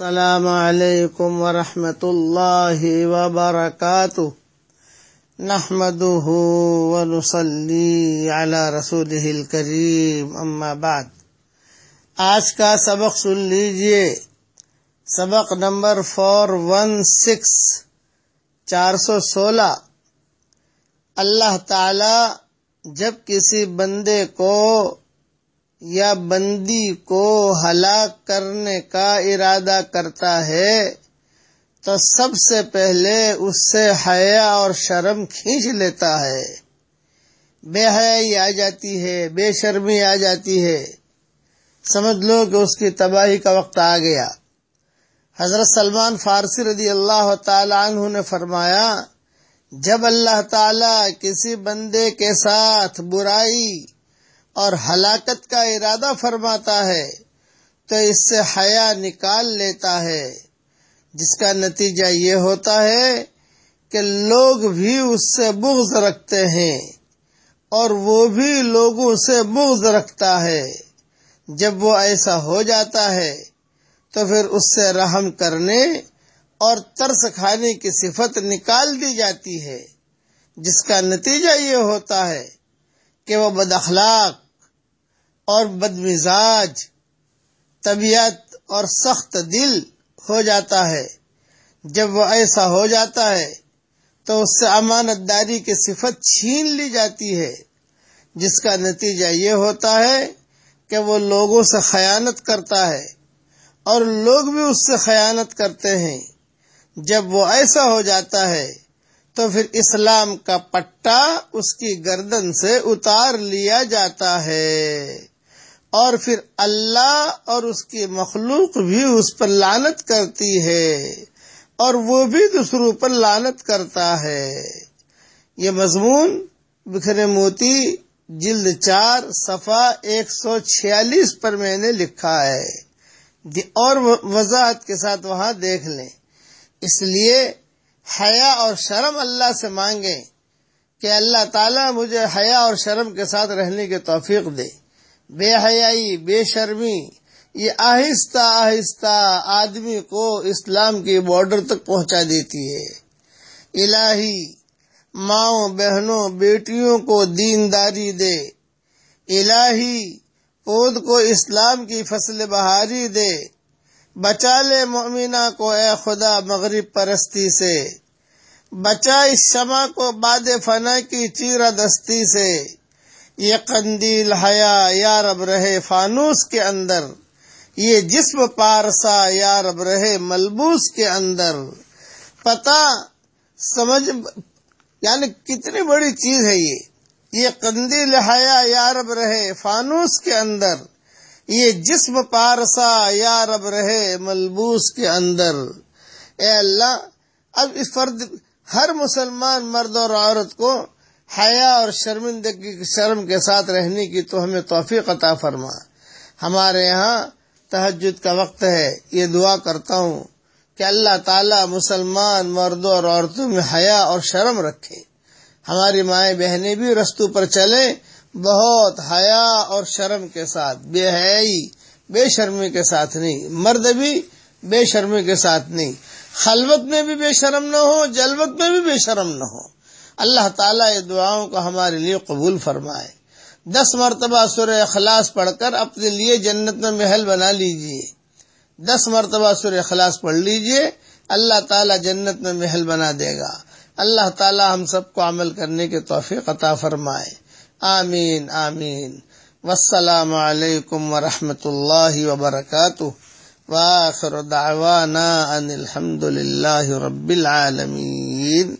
السلام علیکم ورحمۃ اللہ وبرکاتہ۔ نحمده ونصلي على رسوله الكريم اما بعد۔ آج کا سبق سن لیجیے۔ سبق نمبر فور ون سکس چار سو سولہ۔ اللہ تعالی جب کسی بندے کو یا بندی کو ہلاک کرنے کا ارادہ کرتا ہے، تو سب سے پہلے اس سے حیا اور شرم کھینچ لیتا ہے۔ بے حیائی آ جاتی ہے، بے شرمی آ جاتی ہے۔ سمجھ لو کہ اس کی تباہی کا وقت آ گیا۔ حضرت سلمان فارسی رضی اللہ تعالی عنہ نے فرمایا، جب اللہ تعالی کسی بندے کے ساتھ برائی اور ہلاکت کا ارادہ فرماتا ہے تو اس سے حیا نکال لیتا ہے، جس کا نتیجہ یہ ہوتا ہے کہ لوگ بھی اس سے بغض رکھتے ہیں اور وہ بھی لوگوں سے بغض رکھتا ہے۔ جب وہ ایسا ہو جاتا ہے تو پھر اس سے رحم کرنے اور ترس کھانے کی صفت نکال دی جاتی ہے، جس کا نتیجہ یہ ہوتا ہے کہ وہ بد اخلاق اور بد مزاج طبیعت اور سخت دل ہو جاتا ہے۔ جب وہ ایسا ہو جاتا ہے، تو اس سے امانت داری کی صفت چھین لی جاتی ہے۔ جس کا نتیجہ یہ ہوتا ہے کہ وہ لوگوں سے خیانت کرتا ہے، اور لوگ بھی اس سے خیانت کرتے ہیں۔ جب وہ ایسا ہو جاتا ہے، تو پھر اسلام کا پٹا اس کی گردن سے اتار لیا جاتا ہے۔ اور پھر اللہ اور اس کی مخلوق بھی اس پر لانت کرتی ہے اور وہ بھی دوسروں پر لانت کرتا ہے۔ یہ مضمون بکھرے موتی جلد چار صفا ایک سو چھیالیس پر میں نے لکھا ہے۔ اور وضاحت کے ساتھ وہاں دیکھ لیں۔ اس لیے حیا اور شرم اللہ سے مانگیں کہ اللہ تعالیٰ مجھے حیا اور شرم کے ساتھ رہنے کی توفیق دے۔ بے حیائی بے شرمی یہ آہستہ آہستہ آدمی کو اسلام کے بارڈر تک پہنچا دیتی ہے۔ الہی، ماؤں، بہنوں، بیٹیوں کو دینداری دے۔ الہی پود کو اسلام کی فصل بہاری دے۔ بچا لے مومنہ کو اے خدا مغرب پرستی سے۔ بچا اس شمع کو باد فنا کی چیرہ دستی سے۔ یہ قندیل حیا، یا رب رہے فانوس کے اندر۔ یہ جسم پارسا، یا رب رہے ملبوس کے اندر۔ پتا سمجھ یعنی کتنی بڑی چیز ہے یہ۔ یہ قندیل حیا، یا رب رہے فانوس کے اندر۔ یہ جسم پارسا، یا رب رہے ملبوس کے اندر۔ اے اللہ، اب اس فرد، ہر مسلمان مرد اور عورت کو حیا اور شرمندگی شرم کے ساتھ رہنے کی تو ہمیں توفیق عطا فرما۔ ہمارے یہاں تحجد کا وقت ہے۔ یہ دعا کرتا ہوں کہ اللہ تعالی مسلمان مردوں اور عورتوں میں حیا اور شرم رکھے۔ ہماری مائیں بہنیں بھی رستوں پر چلے بہت حیا اور شرم کے ساتھ۔ بے حیائی، بے شرمی کے ساتھ نہیں۔ مرد بھی بے شرمی کے ساتھ نہیں۔ خلوت میں بھی بے شرم نہ ہو، جلوت میں بھی بے شرم نہ ہو۔ اللہ تعالیٰ یہ دعاؤں کو ہمارے لیے قبول فرمائے۔ دس مرتبہ سورہ اخلاص پڑھ کر اپنے لیے جنت میں محل بنا لیجیے۔ دس مرتبہ سورہ اخلاص پڑھ لیجیے، اللہ تعالیٰ جنت میں محل بنا دے گا۔ اللہ تعالیٰ ہم سب کو عمل کرنے کے توفیق عطا فرمائے۔ آمین آمین۔ والسلام علیکم ورحمۃ اللہ وبرکاتہ۔ واخر دعوانا ان الحمد للہ رب العالمین۔